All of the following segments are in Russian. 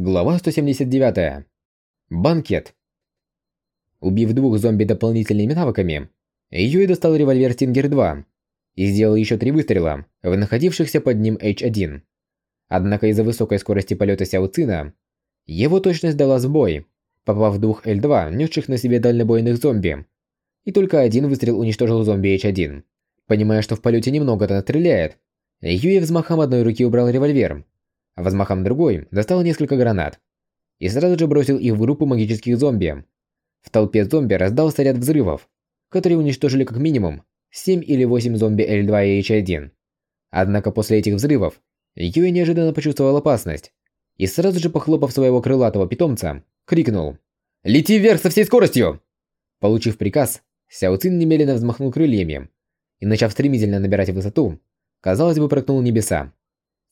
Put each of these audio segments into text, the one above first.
Глава 179. Банкет. Убив двух зомби дополнительными навыками, Юи достал револьвер Стингер-2 и сделал еще три выстрела в находившихся под ним H1. Однако из-за высокой скорости полета Сяо его точность дала сбой, попав в двух L2, несших на себе дальнобойных зомби. И только один выстрел уничтожил зомби H1. Понимая, что в полете немного-то стреляет, Юи взмахом одной руки убрал револьвер а взмахом другой достал несколько гранат и сразу же бросил их в группу магических зомби. В толпе зомби раздался ряд взрывов, которые уничтожили как минимум 7 или 8 зомби L2 и H1. Однако после этих взрывов Юэ неожиданно почувствовал опасность и сразу же похлопав своего крылатого питомца, крикнул «Лети вверх со всей скоростью!» Получив приказ, Сяо Цин немедленно взмахнул крыльями и, начав стремительно набирать высоту, казалось бы, прыгнул небеса.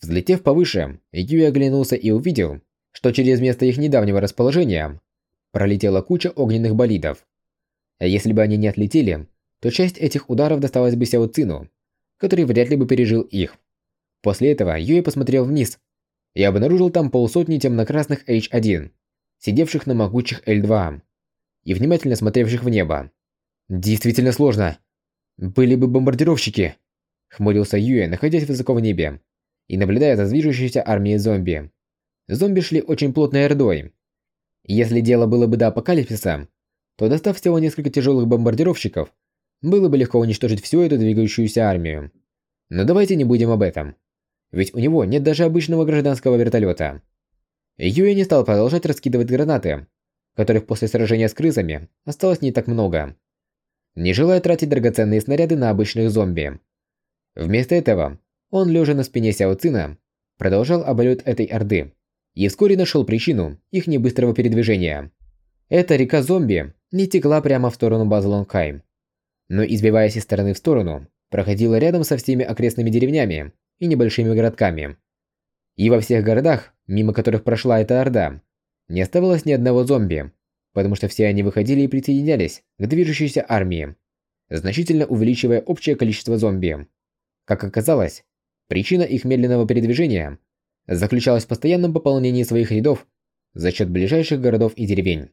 Взлетев повыше, Юи оглянулся и увидел, что через место их недавнего расположения пролетела куча огненных болидов. Если бы они не отлетели, то часть этих ударов досталась бы Сяо Цину, который вряд ли бы пережил их. После этого Юи посмотрел вниз и обнаружил там полсотни темно-красных H1, сидевших на могучих L2 и внимательно смотревших в небо. Действительно сложно. Были бы бомбардировщики, хмурился Юэ, находясь высоко в небе и наблюдая за движущейся армией зомби. Зомби шли очень плотной ордой. Если дело было бы до апокалипсиса, то достав всего несколько тяжелых бомбардировщиков, было бы легко уничтожить всю эту двигающуюся армию. Но давайте не будем об этом. Ведь у него нет даже обычного гражданского вертолета. Юэ не стал продолжать раскидывать гранаты, которых после сражения с крысами осталось не так много. Не желая тратить драгоценные снаряды на обычных зомби. Вместо этого он, лежа на спине Сяо Цина, продолжал оболет этой орды и вскоре нашел причину их небыстрого передвижения. Эта река зомби не текла прямо в сторону базы Лонгхайм, но, избиваясь из стороны в сторону, проходила рядом со всеми окрестными деревнями и небольшими городками. И во всех городах, мимо которых прошла эта орда, не оставалось ни одного зомби, потому что все они выходили и присоединялись к движущейся армии, значительно увеличивая общее количество зомби. Как оказалось, Причина их медленного передвижения заключалась в постоянном пополнении своих рядов за счет ближайших городов и деревень.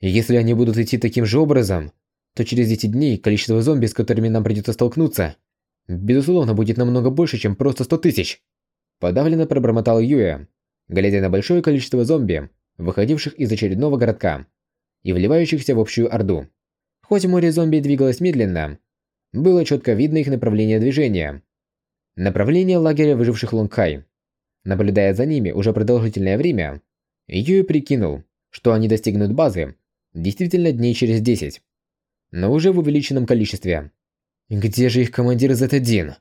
Если они будут идти таким же образом, то через эти дни количество зомби, с которыми нам придется столкнуться, безусловно, будет намного больше, чем просто 100 тысяч. Подавленно пробормотал Юэ, глядя на большое количество зомби, выходивших из очередного городка и вливающихся в общую орду. Хоть море зомби двигалось медленно, было четко видно их направление движения. Направление лагеря выживших Лонгхай. Наблюдая за ними уже продолжительное время, Юй прикинул, что они достигнут базы действительно дней через 10, но уже в увеличенном количестве. Где же их командир Z1?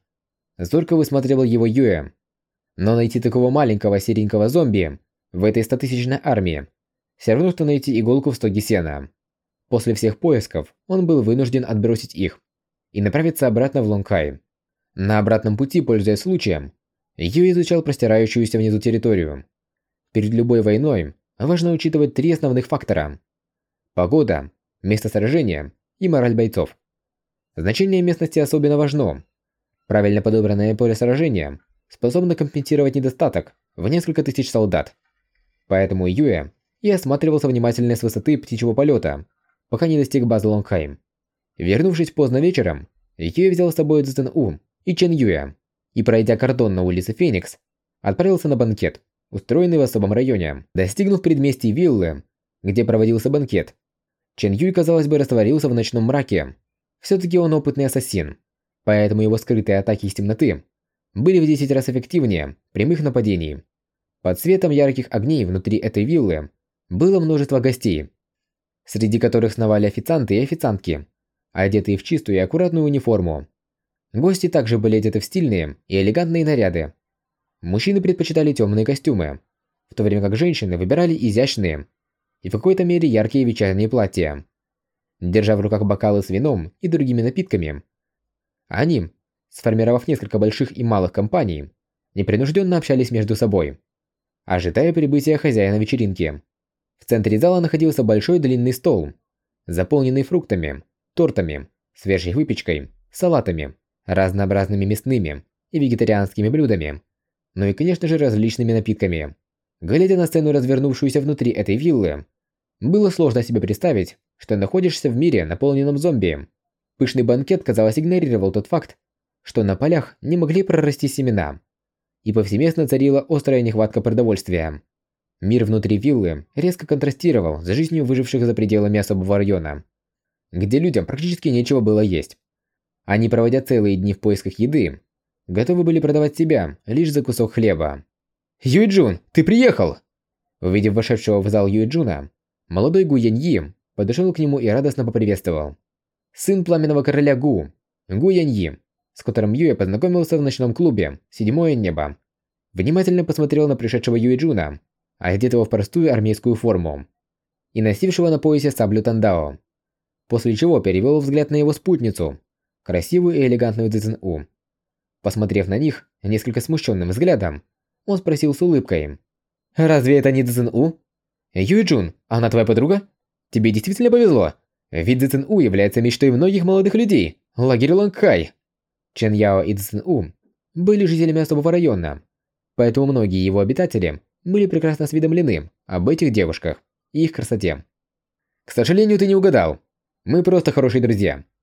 Зорко высматривал его Юэ. Но найти такого маленького серенького зомби в этой стотысячной армии все равно, что найти иголку в стоге сена. После всех поисков он был вынужден отбросить их и направиться обратно в Лонгхай. На обратном пути, пользуясь случаем, Ю изучал простирающуюся внизу территорию. Перед любой войной важно учитывать три основных фактора. Погода, место сражения и мораль бойцов. Значение местности особенно важно. Правильно подобранное поле сражения способно компенсировать недостаток в несколько тысяч солдат. Поэтому Юэ и осматривался внимательно с высоты птичьего полета, пока не достиг базы Лонгхайм. Вернувшись поздно вечером, Юэ взял с собой Цзэн У и Чен Юя, и пройдя кордон на улице Феникс, отправился на банкет, устроенный в особом районе. Достигнув предместья виллы, где проводился банкет, Чен Юй, казалось бы, растворился в ночном мраке. Все-таки он опытный ассасин, поэтому его скрытые атаки из темноты были в 10 раз эффективнее прямых нападений. Под светом ярких огней внутри этой виллы было множество гостей, среди которых сновали официанты и официантки, одетые в чистую и аккуратную униформу. Гости также были одеты в стильные и элегантные наряды. Мужчины предпочитали темные костюмы, в то время как женщины выбирали изящные и в какой-то мере яркие вечерние платья. Держа в руках бокалы с вином и другими напитками, они, сформировав несколько больших и малых компаний, непринужденно общались между собой, ожидая прибытия хозяина вечеринки. В центре зала находился большой длинный стол, заполненный фруктами, тортами, свежей выпечкой, салатами разнообразными мясными и вегетарианскими блюдами, ну и, конечно же, различными напитками. глядя на сцену, развернувшуюся внутри этой виллы, было сложно себе представить, что находишься в мире, наполненном зомби. Пышный банкет, казалось, игнорировал тот факт, что на полях не могли прорасти семена, и повсеместно царила острая нехватка продовольствия. Мир внутри виллы резко контрастировал с жизнью выживших за пределами особого района, где людям практически нечего было есть. Они, проводя целые дни в поисках еды, готовы были продавать себя лишь за кусок хлеба. «Юйджун, ты приехал!» Увидев вошедшего в зал Юйджуна, молодой Гу Яньи подошел к нему и радостно поприветствовал. Сын пламенного короля Гу, Гу Яньи, с которым Юя познакомился в ночном клубе «Седьмое небо». Внимательно посмотрел на пришедшего Юйджуна, одетого в простую армейскую форму, и носившего на поясе саблю Тандао. После чего перевел взгляд на его спутницу, красивую и элегантную Цзэн У. Посмотрев на них несколько смущенным взглядом, он спросил с улыбкой. «Разве это не Цзэн У?» «Юйджун, она твоя подруга? Тебе действительно повезло. Ведь Цзэн У является мечтой многих молодых людей. Лагерь Лангхай». Чен Яо и Цзэн У были жителями особого района, поэтому многие его обитатели были прекрасно осведомлены об этих девушках и их красоте. «К сожалению, ты не угадал. Мы просто хорошие друзья», –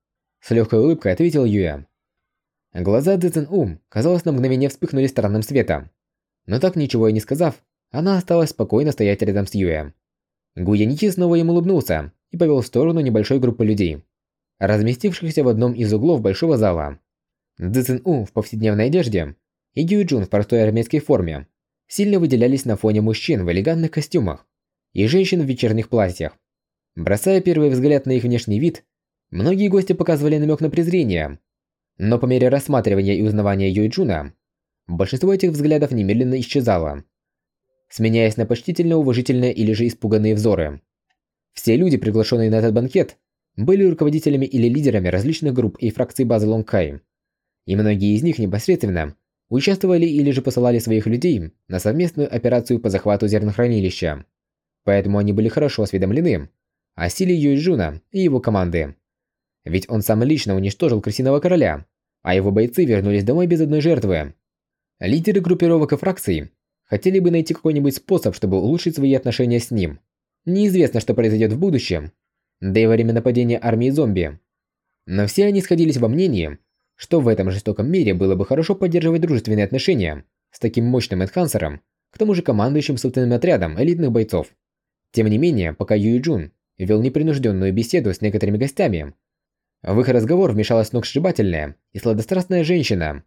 с легкой улыбкой ответил Юя. Глаза Цзэн У, казалось, на мгновение вспыхнули странным светом. Но так ничего и не сказав, она осталась спокойно стоять рядом с Юэ. Гуяньи снова ему улыбнулся и повел в сторону небольшой группы людей, разместившихся в одном из углов большого зала. Цзэн У в повседневной одежде и Юджун в простой армейской форме сильно выделялись на фоне мужчин в элегантных костюмах и женщин в вечерних платьях. Бросая первый взгляд на их внешний вид, многие гости показывали намек на презрение – но по мере рассматривания и узнавания Юйджуна, большинство этих взглядов немедленно исчезало, сменяясь на почтительно уважительные или же испуганные взоры. Все люди, приглашенные на этот банкет, были руководителями или лидерами различных групп и фракций базы Лонгкай. И многие из них непосредственно участвовали или же посылали своих людей на совместную операцию по захвату зернохранилища. Поэтому они были хорошо осведомлены о силе Юйджуна и его команды. Ведь он сам лично уничтожил крысиного короля, а его бойцы вернулись домой без одной жертвы. Лидеры группировок и фракций хотели бы найти какой-нибудь способ, чтобы улучшить свои отношения с ним. Неизвестно, что произойдет в будущем, да и во время нападения армии зомби. Но все они сходились во мнении, что в этом жестоком мире было бы хорошо поддерживать дружественные отношения с таким мощным энхансером, к тому же командующим собственным отрядом элитных бойцов. Тем не менее, пока Юй Джун вел непринужденную беседу с некоторыми гостями, в их разговор вмешалась сногсшибательная и сладострастная женщина,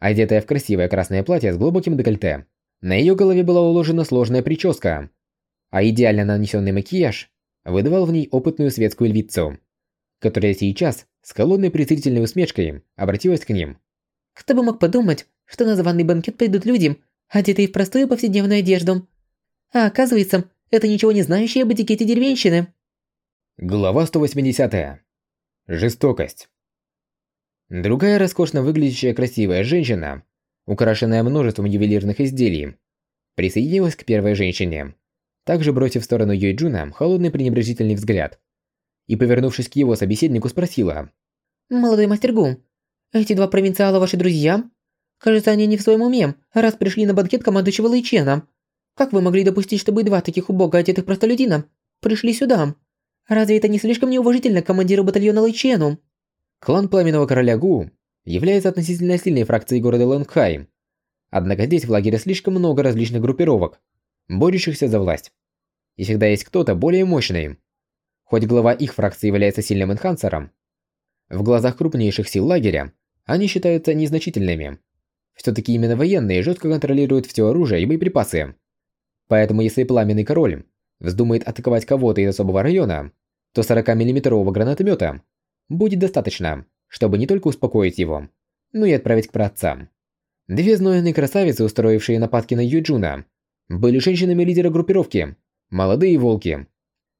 одетая в красивое красное платье с глубоким декольте. На ее голове была уложена сложная прическа, а идеально нанесенный макияж выдавал в ней опытную светскую львицу, которая сейчас с холодной презрительной усмешкой обратилась к ним. «Кто бы мог подумать, что на званый банкет придут люди, одетые в простую повседневную одежду. А оказывается, это ничего не знающие об этикете деревенщины». Глава 180. Жестокость. Другая роскошно выглядящая красивая женщина, украшенная множеством ювелирных изделий, присоединилась к первой женщине, также бросив в сторону Юйджуна холодный пренебрежительный взгляд и, повернувшись к его собеседнику, спросила. «Молодой мастер Гу, эти два провинциала ваши друзья? Кажется, они не в своем уме, раз пришли на банкет командующего Лэйчена. Как вы могли допустить, чтобы два таких убого одетых простолюдина пришли сюда?» Разве это не слишком неуважительно к командиру батальона Лайчену? Клан Пламенного Короля Гу является относительно сильной фракцией города Лэнгхай. Однако здесь в лагере слишком много различных группировок, борющихся за власть. И всегда есть кто-то более мощный. Хоть глава их фракции является сильным энхансером, в глазах крупнейших сил лагеря они считаются незначительными. Все-таки именно военные жестко контролируют все оружие и боеприпасы. Поэтому если Пламенный Король вздумает атаковать кого-то из особого района, то 40-миллиметрового гранатомета будет достаточно, чтобы не только успокоить его, но и отправить к праотцам. Две знойные красавицы, устроившие нападки на Юджуна, были женщинами лидера группировки «Молодые волки»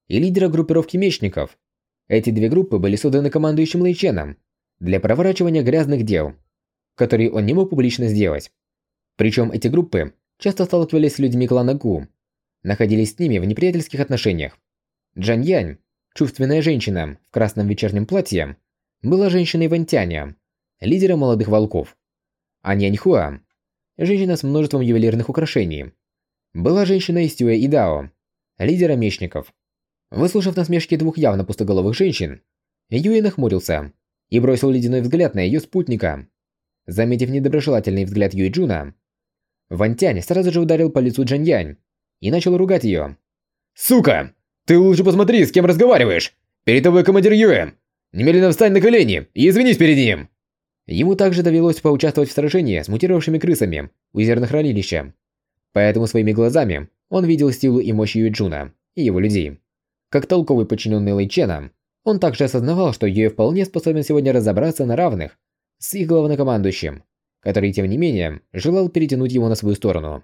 и лидера группировки мечников. Эти две группы были созданы командующим Лейченом для проворачивания грязных дел, которые он не мог публично сделать. Причем эти группы часто сталкивались с людьми клана Гу, находились с ними в неприятельских отношениях. Джан Янь Чувственная женщина в красном вечернем платье была женщиной Вантяня, лидером молодых волков. А Няньхуа – женщина с множеством ювелирных украшений. была женщина из Тюэ Идао, лидера мечников. Выслушав насмешки двух явно пустоголовых женщин, Юэ нахмурился и бросил ледяной взгляд на ее спутника. Заметив недоброжелательный взгляд Юй Джуна, Вантянь сразу же ударил по лицу Джаньянь и начал ругать ее. «Сука! Ты лучше посмотри, с кем разговариваешь! Перед тобой командир Юэ! Немедленно встань на колени и извинись перед ним!» Ему также довелось поучаствовать в сражении с мутировавшими крысами у зернохранилища. Поэтому своими глазами он видел силу и мощь Юэджуна и его людей. Как толковый подчиненный Лэйчена, он также осознавал, что Юэ вполне способен сегодня разобраться на равных с их главнокомандующим, который, тем не менее, желал перетянуть его на свою сторону.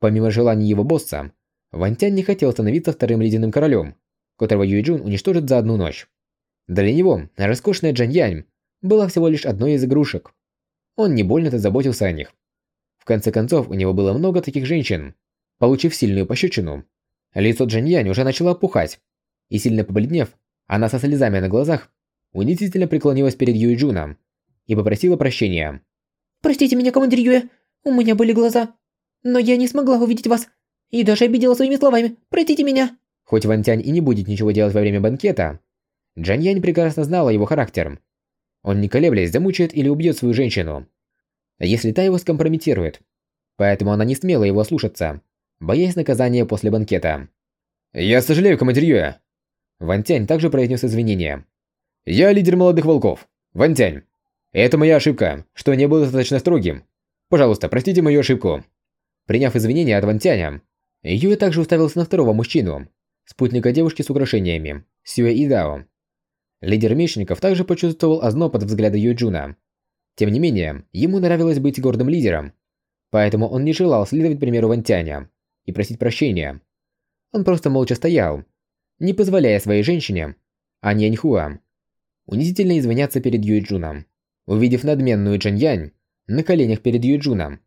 Помимо желаний его босса, Вантянь не хотел становиться вторым ледяным королем, которого Юэджун уничтожит за одну ночь. Для него роскошная Джаньянь была всего лишь одной из игрушек. Он не больно-то заботился о них. В конце концов, у него было много таких женщин. Получив сильную пощечину, лицо Джаньянь уже начало опухать, и сильно побледнев, она со слезами на глазах унизительно преклонилась перед Юйджуном и попросила прощения. «Простите меня, командир Юэ, у меня были глаза, но я не смогла увидеть вас и даже обидела своими словами. Простите меня!» Хоть Ван Тянь и не будет ничего делать во время банкета, Джан Янь прекрасно знала его характер. Он не колеблясь замучает или убьет свою женщину, если та его скомпрометирует. Поэтому она не смела его слушаться, боясь наказания после банкета. «Я сожалею, командир Юэ!» Ван Тянь также произнес извинения. «Я лидер молодых волков. Ван Тянь. Это моя ошибка, что не был достаточно строгим. Пожалуйста, простите мою ошибку». Приняв извинения от Ван Тяня, Юэ также уставился на второго мужчину, спутника девушки с украшениями, Сюэ Идао. Лидер мечников также почувствовал озноб от взгляда Юджуна. Тем не менее, ему нравилось быть гордым лидером, поэтому он не желал следовать примеру Вантяня и просить прощения. Он просто молча стоял, не позволяя своей женщине, Ань Яньхуа, унизительно извиняться перед Юйджуном. Увидев надменную Янь на коленях перед Юйджуном,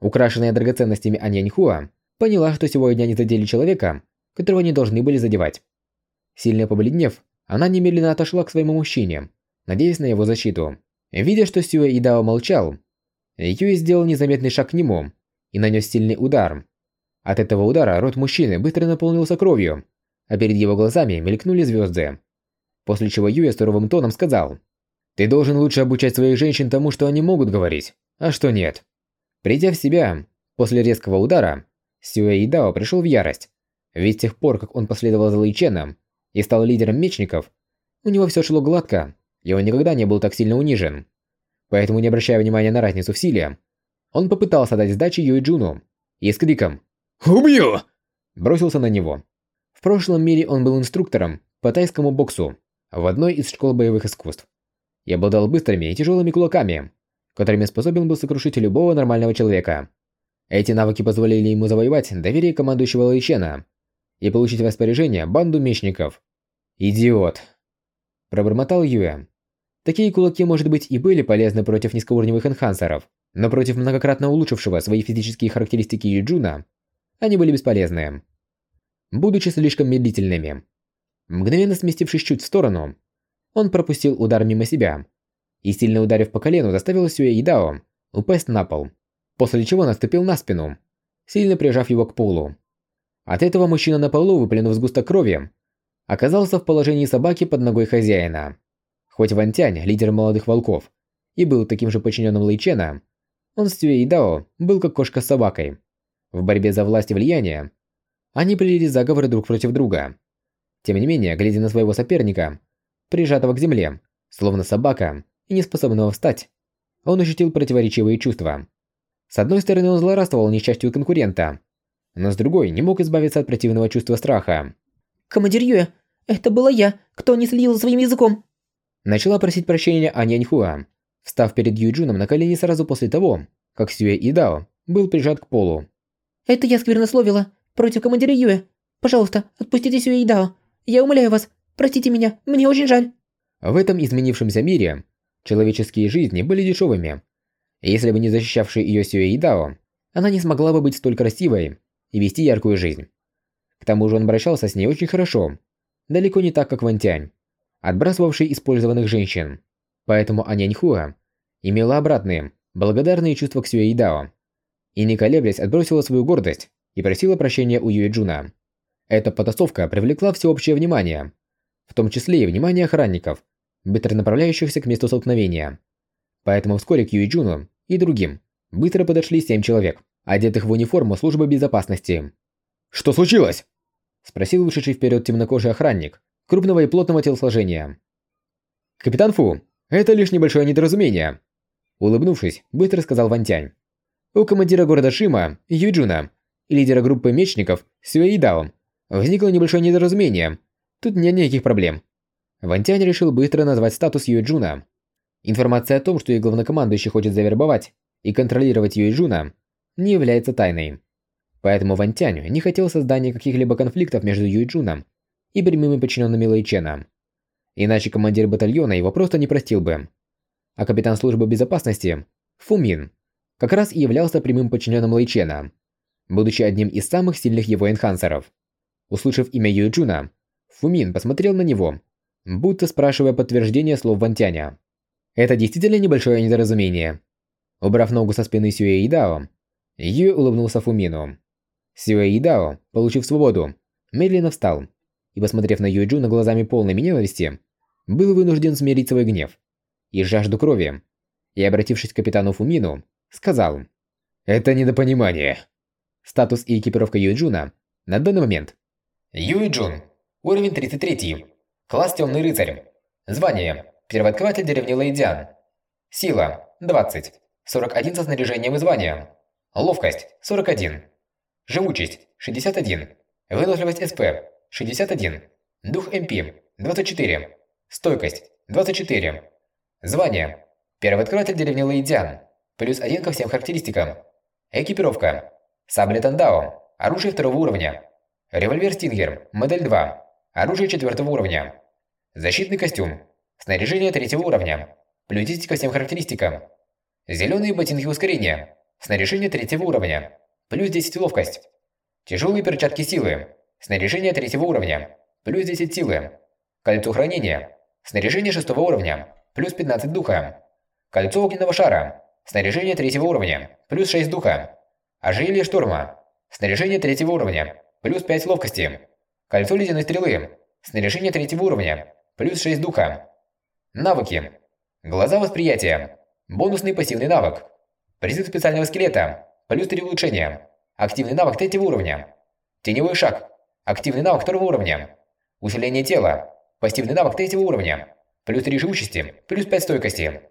украшенная драгоценностями Ань Яньхуа, поняла, что сегодня они задели человека, которого не должны были задевать. Сильно побледнев, она немедленно отошла к своему мужчине, надеясь на его защиту. Видя, что Сюэ Идао молчал, Юи сделал незаметный шаг к нему и нанес сильный удар. От этого удара рот мужчины быстро наполнился кровью, а перед его глазами мелькнули звезды. После чего Юя суровым тоном сказал, «Ты должен лучше обучать своих женщин тому, что они могут говорить, а что нет». Придя в себя, после резкого удара, Сюэ Идао пришел в ярость. Ведь с тех пор, как он последовал за Лэйченом и стал лидером мечников, у него все шло гладко, и он никогда не был так сильно унижен. Поэтому, не обращая внимания на разницу в силе, он попытался дать сдачи Юй Джуну и с криком «Убью!» бросился на него. В прошлом мире он был инструктором по тайскому боксу в одной из школ боевых искусств и обладал быстрыми и тяжелыми кулаками, которыми способен был сокрушить любого нормального человека. Эти навыки позволили ему завоевать доверие командующего Лэйчена и получить в распоряжение банду мечников. «Идиот!» – пробормотал Юэ. Такие кулаки, может быть, и были полезны против низкоуровневых энхансеров, но против многократно улучшившего свои физические характеристики Юджуна, они были бесполезны. Будучи слишком медлительными. Мгновенно сместившись чуть в сторону, он пропустил удар мимо себя и, сильно ударив по колену, заставил Сюэ Идао упасть на пол, после чего наступил на спину, сильно прижав его к полу. От этого мужчина на полу, выплюнув сгусток крови, оказался в положении собаки под ногой хозяина. Хоть Ван Тянь, лидер молодых волков, и был таким же подчиненным Лэйчена, он с Цюэ Дао был как кошка с собакой. В борьбе за власть и влияние они плели заговоры друг против друга. Тем не менее, глядя на своего соперника, прижатого к земле, словно собака и неспособного встать, он ощутил противоречивые чувства. С одной стороны, он злорадствовал несчастью конкурента, но с другой не мог избавиться от противного чувства страха. «Командир Юэ, это была я, кто не следил своим языком!» Начала просить прощения Аняньхуа, встав перед Юджуном на колени сразу после того, как Сюэ Идао был прижат к полу. «Это я сквернословила против командира Юэ. Пожалуйста, отпустите Сюэ Идао. Я умоляю вас, простите меня, мне очень жаль». В этом изменившемся мире человеческие жизни были дешевыми. Если бы не защищавший ее Сюэ Идао, она не смогла бы быть столь красивой и вести яркую жизнь. К тому же он обращался с ней очень хорошо, далеко не так, как Вантянь, отбрасывавший использованных женщин. Поэтому Аняньхуа имела обратные, благодарные чувства к Сюэйдао, и не колеблясь отбросила свою гордость и просила прощения у Юэджуна. Эта потасовка привлекла всеобщее внимание, в том числе и внимание охранников, быстро направляющихся к месту столкновения. Поэтому вскоре к Юэджуну и другим быстро подошли семь человек, одетых в униформу службы безопасности. «Что случилось?» – спросил вышедший вперед темнокожий охранник, крупного и плотного телосложения. «Капитан Фу, это лишь небольшое недоразумение», – улыбнувшись, быстро сказал Вантянь. У командира города Шима, Юджуна, и лидера группы мечников Сюэидао возникло небольшое недоразумение. Тут нет никаких проблем. Вантянь решил быстро назвать статус Юджуна. Информация о том, что их главнокомандующий хочет завербовать и контролировать Юджуна, не является тайной. Поэтому Вантянь не хотел создания каких-либо конфликтов между Юджуном и прямыми подчиненными Лэйчена. Иначе командир батальона его просто не простил бы. А капитан службы безопасности, Фумин, как раз и являлся прямым подчиненным Лэйчена будучи одним из самых сильных его энхансеров. Услышав имя Юджуна, Фумин посмотрел на него, будто спрашивая подтверждение слов Вантяня. Это действительно небольшое недоразумение. Убрав ногу со спины Сюэ Идао, Юэ улыбнулся Фумину. Сюэ получив свободу, медленно встал и, посмотрев на Юджуна глазами полными ненависти, был вынужден смирить свой гнев и жажду крови, и, обратившись к капитану Фумину, сказал «Это недопонимание. Статус и экипировка Юйджуна на данный момент. Юйджун. Уровень 33. Класс Темный Рыцарь. Звание. Первооткрыватель деревни Лэйдян. Сила. 20. 41 со снаряжением и званием. Ловкость. 41. Живучесть. 61. Выносливость СП. 61. Дух МП. 24. Стойкость. 24. Звание. Первооткрыватель деревни Лэйдян. Плюс 1 ко всем характеристикам. Экипировка. Сабля Тандао. Оружие второго уровня. Револьвер Стингер. Модель 2. Оружие четвертого уровня. Защитный костюм. Снаряжение третьего уровня. 10 ко всем характеристикам. Зеленые ботинки ускорения. Снаряжение третьего уровня. Плюс 10 ловкость. Тяжелые перчатки силы. Снаряжение третьего уровня. Плюс 10 силы. Кольцо хранения. Снаряжение шестого уровня. Плюс 15 духа. Кольцо огненного шара. Снаряжение третьего уровня. Плюс 6 духа. Ожерелье штурма. Снаряжение третьего уровня. Плюс 5 ловкости. Кольцо ледяной стрелы. Снаряжение третьего уровня. Плюс 6 духа. Навыки. Глаза восприятия. Бонусный пассивный навык. Призыв специального скелета. Плюс 3 улучшения. Активный навык третьего уровня. Теневой шаг. Активный навык второго уровня. Усиление тела. Пассивный навык третьего уровня. Плюс 3 живучести. Плюс 5 стойкости.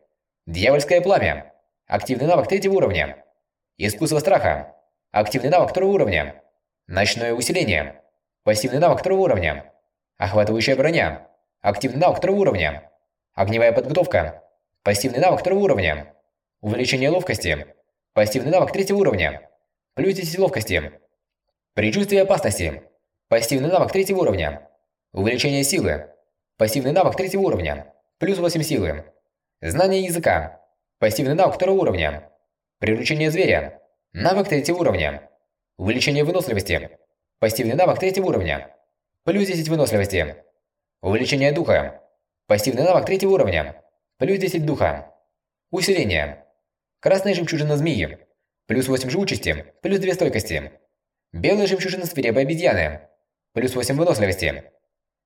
Дьявольское пламя. Активный навык третьего уровня. Искусство страха. Активный навык второго уровня. Ночное усиление. Пассивный навык второго уровня. Охватывающая броня. Активный навык второго уровня. Огневая подготовка. Пассивный навык второго уровня. Увеличение ловкости. Пассивный навык третьего уровня. Плюс 10 ловкости. Предчувствие опасности. Пассивный навык третьего уровня. Увеличение силы. Пассивный навык третьего уровня. Плюс 8 силы. Знание языка. Пассивный навык второго уровня. Приручение зверя. Навык третьего уровня. Увеличение выносливости. Пассивный навык третьего уровня. Плюс 10 выносливости. Увеличение духа. Пассивный навык третьего уровня. Плюс 10 духа. Усиление. Красная жемчужина змеи. Плюс 8 живучести. Плюс 2 стойкости. Белая жемчужина свирепой обезьяны. Плюс 8 выносливости.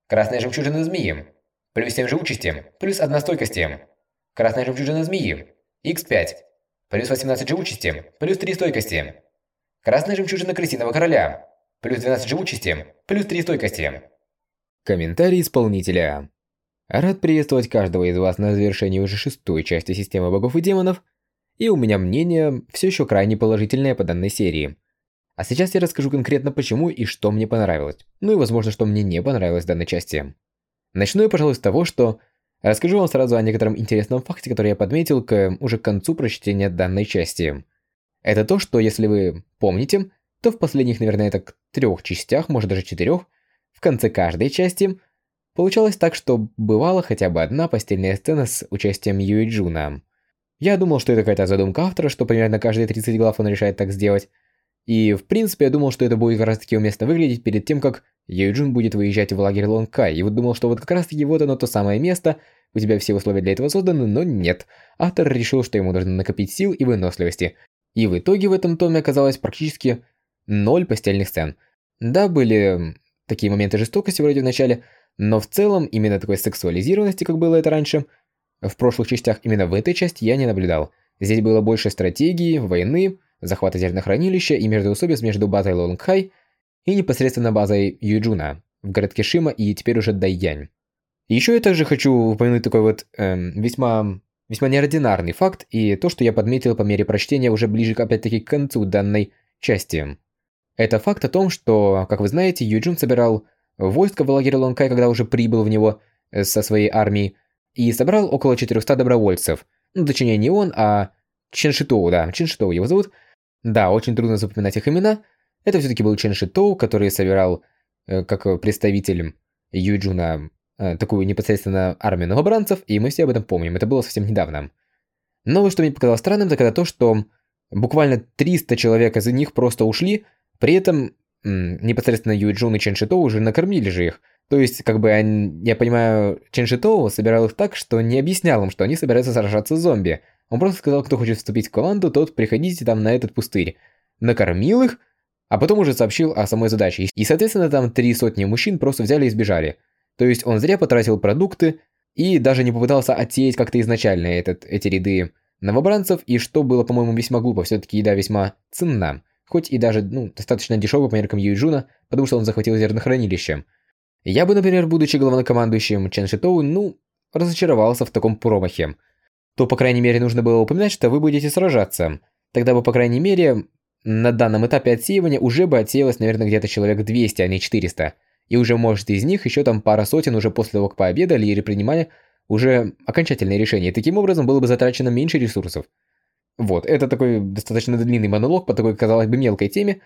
Красная жемчужина змеи. Плюс 7 живучести. Плюс 1 стойкости. Красная жемчужина змеи. Х5. Плюс 18 живучести, плюс 3 стойкости. Красная жемчужина крысиного короля. Плюс 12 живучести, плюс 3 стойкости. Комментарий исполнителя. Рад приветствовать каждого из вас на завершении уже шестой части системы богов и демонов. И у меня мнение все еще крайне положительное по данной серии. А сейчас я расскажу конкретно почему и что мне понравилось. Ну и возможно, что мне не понравилось в данной части. Начну я, пожалуй, с того, что Расскажу вам сразу о некотором интересном факте, который я подметил к уже к концу прочтения данной части. Это то, что если вы помните, то в последних, наверное, так трех частях, может даже четырех, в конце каждой части получалось так, что бывала хотя бы одна постельная сцена с участием Юи Джуна. Я думал, что это какая-то задумка автора, что примерно каждые 30 глав он решает так сделать. И, в принципе, я думал, что это будет как раз таки уместно выглядеть перед тем, как Юджин будет выезжать в лагерь Лонкай, и вот думал, что вот как раз таки вот оно то самое место, у тебя все условия для этого созданы, но нет. Автор решил, что ему нужно накопить сил и выносливости. И в итоге в этом томе оказалось практически ноль постельных сцен. Да, были такие моменты жестокости вроде в начале, но в целом именно такой сексуализированности, как было это раньше, в прошлых частях именно в этой части я не наблюдал. Здесь было больше стратегии, войны, захвата зернохранилища и междоусобиц между базой Лонгхай и непосредственно базой Юджуна в городке Шима и теперь уже Дайянь. Еще я также хочу упомянуть такой вот эм, весьма, весьма неординарный факт и то, что я подметил по мере прочтения уже ближе опять-таки к концу данной части. Это факт о том, что, как вы знаете, Юджун собирал войско в лагере Лонкай, когда уже прибыл в него э, со своей армией, и собрал около 400 добровольцев. Ну, точнее, не он, а Чен Шитоу, да, Чен Шитоу его зовут. Да, очень трудно запоминать их имена. Это все-таки был Чен Шитоу, который собирал, э, как представитель Юджуна, э, такую непосредственно армию новобранцев, и мы все об этом помним, это было совсем недавно. Но что мне показалось странным, так это то, что буквально 300 человек из них просто ушли, при этом непосредственно Юджун и Чен Шитоу уже накормили же их. То есть, как бы, я понимаю, Чен Шитоу собирал их так, что не объяснял им, что они собираются сражаться с зомби. Он просто сказал, кто хочет вступить в команду, тот приходите там на этот пустырь. Накормил их, а потом уже сообщил о самой задаче. И, соответственно, там три сотни мужчин просто взяли и сбежали. То есть он зря потратил продукты и даже не попытался отсеять как-то изначально этот, эти ряды новобранцев, и что было, по-моему, весьма глупо, все-таки еда весьма ценна, хоть и даже, ну, достаточно дешевая по меркам Юйджуна, потому что он захватил зернохранилище. Я бы, например, будучи главнокомандующим Чен Шитоу, ну, разочаровался в таком промахе. То, по крайней мере, нужно было упоминать, что вы будете сражаться. Тогда бы, по крайней мере, на данном этапе отсеивания уже бы отсеялось, наверное, где-то человек 200, а не 400. И уже, может, из них еще там пара сотен уже после того, как пообедали или принимали уже окончательное решение. Таким образом, было бы затрачено меньше ресурсов. Вот, это такой достаточно длинный монолог по такой, казалось бы, мелкой теме,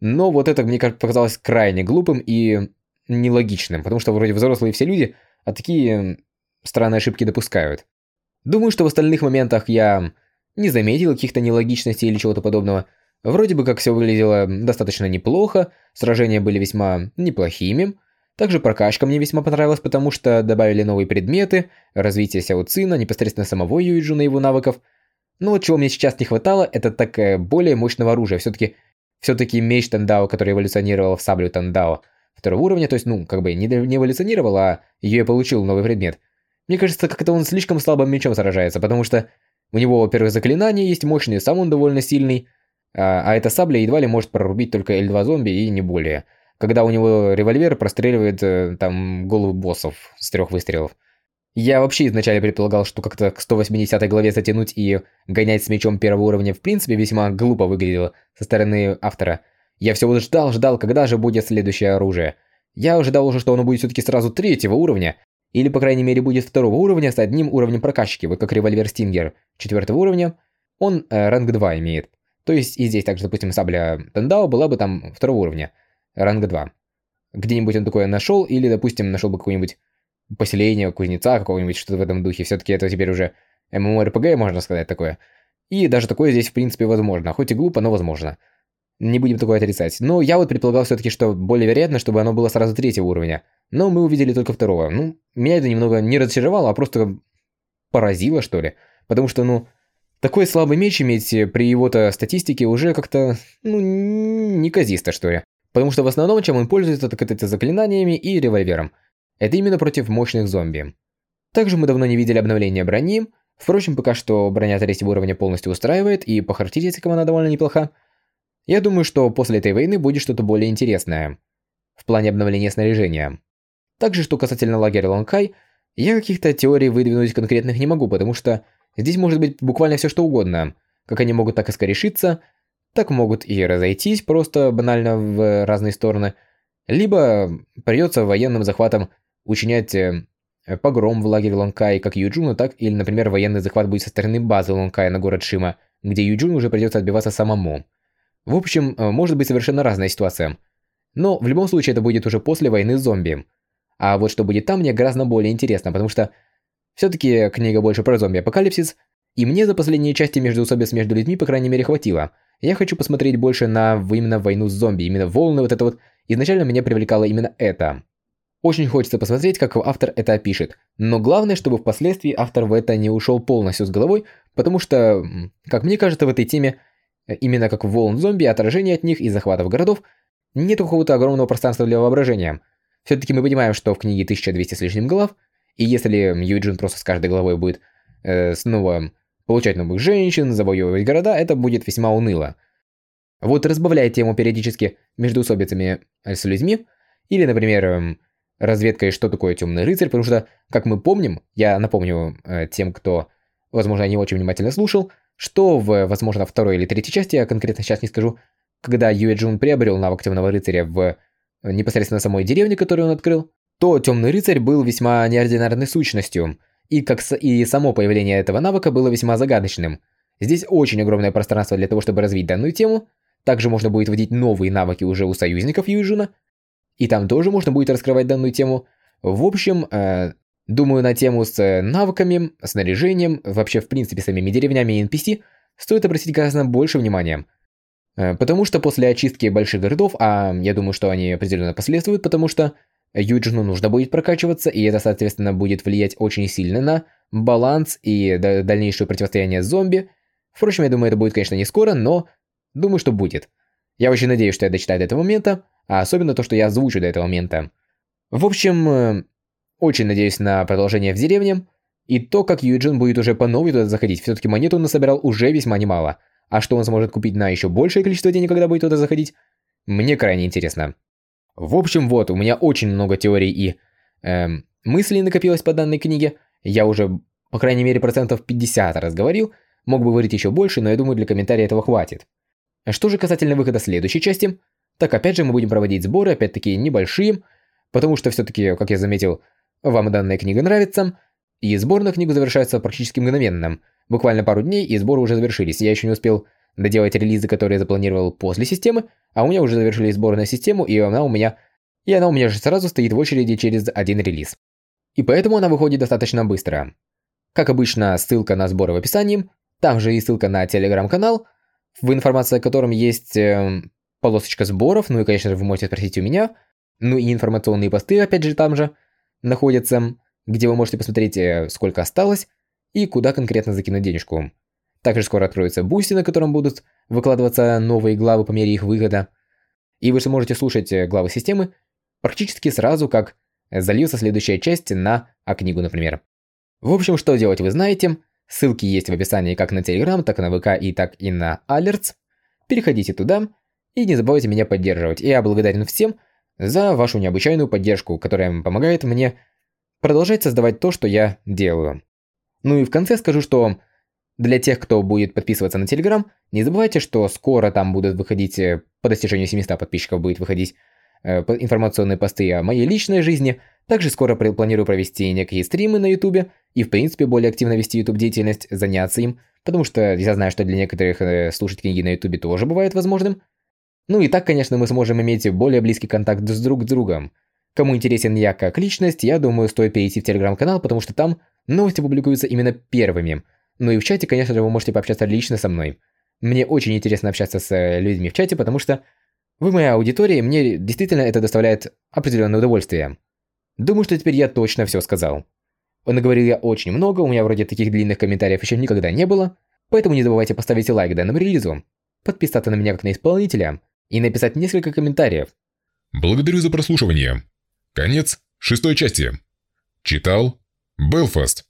но вот это мне показалось крайне глупым и нелогичным, потому что вроде взрослые все люди, а такие странные ошибки допускают. Думаю, что в остальных моментах я не заметил каких-то нелогичностей или чего-то подобного. Вроде бы как все выглядело достаточно неплохо, сражения были весьма неплохими. Также прокачка мне весьма понравилась, потому что добавили новые предметы, развитие Сяо Цина, непосредственно самого Юиджуна и его навыков. Но чего мне сейчас не хватало, это так более мощного оружия. Все-таки все-таки меч Тандао, который эволюционировал в саблю Тандао – второго уровня, то есть, ну, как бы не, не эволюционировал, а ее получил новый предмет. Мне кажется, как-то он слишком слабым мечом сражается, потому что у него, во-первых, заклинания есть мощные, сам он довольно сильный, а, а эта сабля едва ли может прорубить только L2 зомби и не более. Когда у него револьвер простреливает э, там головы боссов с трех выстрелов. Я вообще изначально предполагал, что как-то к 180 главе затянуть и гонять с мечом первого уровня в принципе весьма глупо выглядело со стороны автора – я все вот ждал, ждал, когда же будет следующее оружие. Я ожидал уже, что оно будет все-таки сразу третьего уровня, или, по крайней мере, будет второго уровня с одним уровнем прокачки, вот как револьвер Стингер четвертого уровня, он э, ранг 2 имеет. То есть и здесь также, допустим, сабля Тандао была бы там второго уровня, ранг 2. Где-нибудь он такое нашел, или, допустим, нашел бы какое-нибудь поселение, кузнеца какого-нибудь, что-то в этом духе. Все-таки это теперь уже MMORPG, можно сказать, такое. И даже такое здесь, в принципе, возможно. Хоть и глупо, но возможно. Не будем такое отрицать. Но я вот предполагал все-таки, что более вероятно, чтобы оно было сразу третьего уровня. Но мы увидели только второго. Ну, меня это немного не разочаровало, а просто поразило, что ли. Потому что, ну, такой слабый меч иметь при его-то статистике уже как-то, ну, неказисто, что ли. Потому что в основном, чем он пользуется, так это заклинаниями и револьвером. Это именно против мощных зомби. Также мы давно не видели обновления брони. Впрочем, пока что броня третьего уровня полностью устраивает, и по характеристикам она довольно неплоха. Я думаю, что после этой войны будет что-то более интересное. В плане обновления снаряжения. Также, что касательно лагеря Лонкай, я каких-то теорий выдвинуть конкретных не могу, потому что здесь может быть буквально все что угодно. Как они могут так искорешиться, так могут и разойтись просто банально в разные стороны. Либо придется военным захватом учинять э, погром в лагере Лонкай как Юджуну, так или, например, военный захват будет со стороны базы Лонкая на город Шима, где Юджуну уже придется отбиваться самому. В общем, э, может быть совершенно разная ситуация. Но в любом случае это будет уже после войны с зомби. А вот что будет там, мне гораздо более интересно, потому что все-таки книга больше про зомби-апокалипсис, и мне за последние части между междоусобиц между людьми, по крайней мере, хватило. Я хочу посмотреть больше на именно войну с зомби, именно волны вот это вот. Изначально меня привлекало именно это. Очень хочется посмотреть, как автор это опишет. Но главное, чтобы впоследствии автор в это не ушел полностью с головой, потому что, как мне кажется, в этой теме именно как волн зомби, отражение от них и захватов городов, нет какого-то огромного пространства для воображения. Все-таки мы понимаем, что в книге 1200 с лишним глав, и если Юджин просто с каждой головой будет э, снова получать новых женщин, завоевывать города, это будет весьма уныло. Вот разбавляя тему периодически между усобицами с людьми, или, например, эм, разведкой, что такое темный рыцарь, потому что, как мы помним, я напомню э, тем, кто, возможно, не очень внимательно слушал, что в, возможно, второй или третьей части, я конкретно сейчас не скажу, когда Юэ Джун приобрел навык темного рыцаря в э, непосредственно самой деревне, которую он открыл, то темный рыцарь был весьма неординарной сущностью, и как и само появление этого навыка было весьма загадочным. Здесь очень огромное пространство для того, чтобы развить данную тему. Также можно будет вводить новые навыки уже у союзников Юджина. И там тоже можно будет раскрывать данную тему. В общем, э, думаю, на тему с э, навыками, снаряжением, вообще в принципе самими деревнями и NPC стоит обратить гораздо больше внимания. Э, потому что после очистки больших городов, а я думаю, что они определенно последствуют, потому что Юджину нужно будет прокачиваться, и это, соответственно, будет влиять очень сильно на баланс и дальнейшее противостояние зомби. Впрочем, я думаю, это будет, конечно, не скоро, но думаю, что будет. Я очень надеюсь, что я дочитаю до этого момента, а особенно то, что я озвучу до этого момента. В общем, э, очень надеюсь на продолжение в деревне, и то, как Юджин будет уже по новой туда заходить. Все-таки монету он насобирал уже весьма немало. А что он сможет купить на еще большее количество денег, когда будет туда заходить, мне крайне интересно. В общем, вот, у меня очень много теорий и эм, мыслей накопилось по данной книге. Я уже, по крайней мере, процентов 50 разговорил. Мог бы говорить еще больше, но я думаю, для комментария этого хватит. Что же касательно выхода следующей части, так опять же мы будем проводить сборы, опять-таки небольшие, потому что все-таки, как я заметил, вам данная книга нравится, и сбор на книгу завершается практически мгновенно. Буквально пару дней, и сборы уже завершились. Я еще не успел доделать релизы, которые я запланировал после системы, а у меня уже завершили сборы на систему, и она у меня... И она у меня же сразу стоит в очереди через один релиз. И поэтому она выходит достаточно быстро. Как обычно, ссылка на сборы в описании, там же и ссылка на телеграм-канал, в информации о котором есть э, полосочка сборов, ну и, конечно же, вы можете спросить у меня, ну и информационные посты, опять же, там же находятся, где вы можете посмотреть, э, сколько осталось и куда конкретно закинуть денежку. Также скоро откроется Boosty, на котором будут выкладываться новые главы по мере их выхода. И вы сможете слушать э, главы системы практически сразу, как зальется следующая часть на А-книгу, например. В общем, что делать вы знаете. Ссылки есть в описании как на Telegram, так и на ВК и так и на Alerts. Переходите туда и не забывайте меня поддерживать. Я благодарен всем за вашу необычайную поддержку, которая помогает мне продолжать создавать то, что я делаю. Ну и в конце скажу, что для тех, кто будет подписываться на Telegram, не забывайте, что скоро там будут выходить, э, по достижению 700 подписчиков будет выходить э, информационные посты о моей личной жизни. Также скоро планирую провести некие стримы на YouTube и, в принципе, более активно вести YouTube деятельность, заняться им, потому что я знаю, что для некоторых э, слушать книги на YouTube тоже бывает возможным. Ну и так, конечно, мы сможем иметь более близкий контакт с друг с другом. Кому интересен я как личность, я думаю, стоит перейти в телеграм-канал, потому что там новости публикуются именно первыми – ну и в чате, конечно же, вы можете пообщаться лично со мной. Мне очень интересно общаться с э, людьми в чате, потому что вы моя аудитория, и мне действительно это доставляет определенное удовольствие. Думаю, что теперь я точно все сказал. Наговорил я очень много, у меня вроде таких длинных комментариев еще никогда не было, поэтому не забывайте поставить лайк данному релизу, подписаться на меня как на исполнителя и написать несколько комментариев. Благодарю за прослушивание. Конец шестой части. Читал Белфаст.